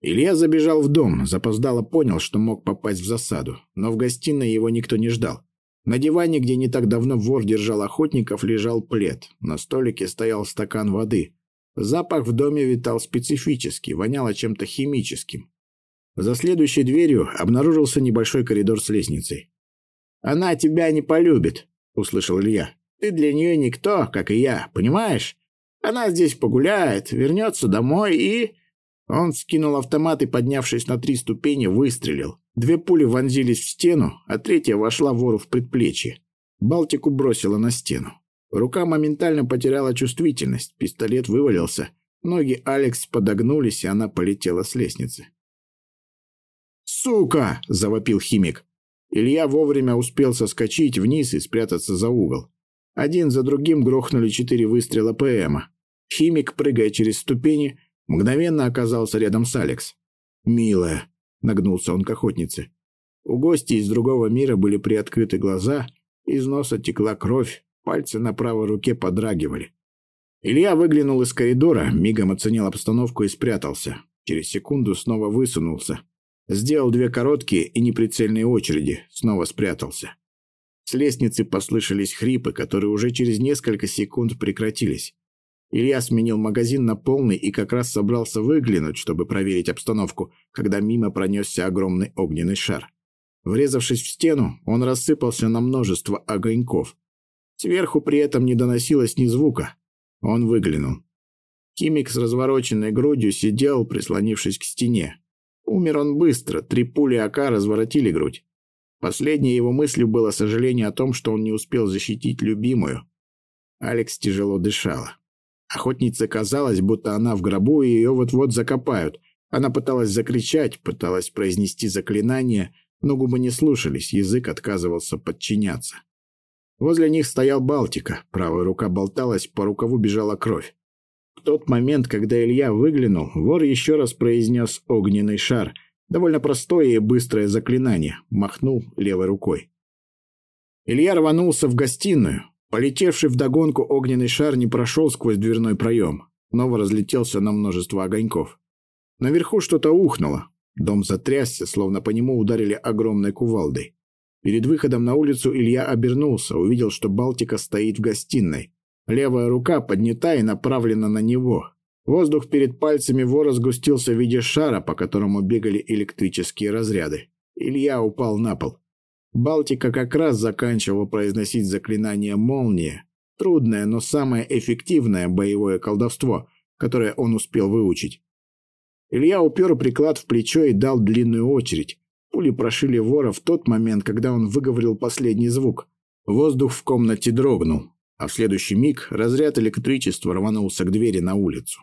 Илья забежал в дом, запоздало понял, что мог попасть в засаду, но в гостиной его никто не ждал. На диване, где не так давно вор держал охотников, лежал плед. На столике стоял стакан воды. Запах в доме витал специфический, воняло чем-то химическим. За следующей дверью обнаружился небольшой коридор с лестницей. «Она тебя не полюбит», — услышал Илья. «Ты для нее никто, как и я, понимаешь? Она здесь погуляет, вернется домой и...» Он скинул автомат и, поднявшись на три ступени, выстрелил. Две пули вонзились в стену, а третья вошла вору в предплечье. Балтику бросила на стену. Рука моментально потеряла чувствительность, пистолет вывалился. Ноги Алекс подогнулись, и она полетела с лестницы. «Сука!» – завопил химик. Илья вовремя успел соскочить вниз и спрятаться за угол. Один за другим грохнули четыре выстрела ПМа. Химик, прыгая через ступени, мгновенно оказался рядом с Алекс. «Милая!» Нагнулся он к охотнице. У гостей из другого мира были приоткрыты глаза, из носа текла кровь, пальцы на правой руке подрагивали. Илья выглянул из коридора, мигом оценил обстановку и спрятался. Через секунду снова высунулся. Сделал две короткие и неприцельные очереди, снова спрятался. С лестницы послышались хрипы, которые уже через несколько секунд прекратились. Илья сменил магазин на полный и как раз собрался выглянуть, чтобы проверить обстановку, когда мимо пронесся огромный огненный шар. Врезавшись в стену, он рассыпался на множество огоньков. Сверху при этом не доносилось ни звука. Он выглянул. Химик с развороченной грудью сидел, прислонившись к стене. Умер он быстро, три пули АК разворотили грудь. Последней его мыслью было сожаление о том, что он не успел защитить любимую. Алекс тяжело дышала. Охотнице казалось, будто она в гробу, и ее вот-вот закопают. Она пыталась закричать, пыталась произнести заклинание, но губы не слушались, язык отказывался подчиняться. Возле них стоял Балтика, правая рука болталась, по рукаву бежала кровь. В тот момент, когда Илья выглянул, вор еще раз произнес «огненный шар», довольно простое и быстрое заклинание, махнул левой рукой. Илья рванулся в гостиную, Полетевший вдогонку огненный шар не прошел сквозь дверной проем, снова разлетелся на множество огоньков. Наверху что-то ухнуло. Дом затрясся, словно по нему ударили огромной кувалдой. Перед выходом на улицу Илья обернулся, увидел, что Балтика стоит в гостиной. Левая рука поднята и направлена на него. Воздух перед пальцами вора сгустился в виде шара, по которому бегали электрические разряды. Илья упал на пол. Балтика как раз заканчивал произносить заклинание «Молния», трудное, но самое эффективное боевое колдовство, которое он успел выучить. Илья упер приклад в плечо и дал длинную очередь. Пули прошили вора в тот момент, когда он выговорил последний звук. Воздух в комнате дрогнул, а в следующий миг разряд электричества рванулся к двери на улицу.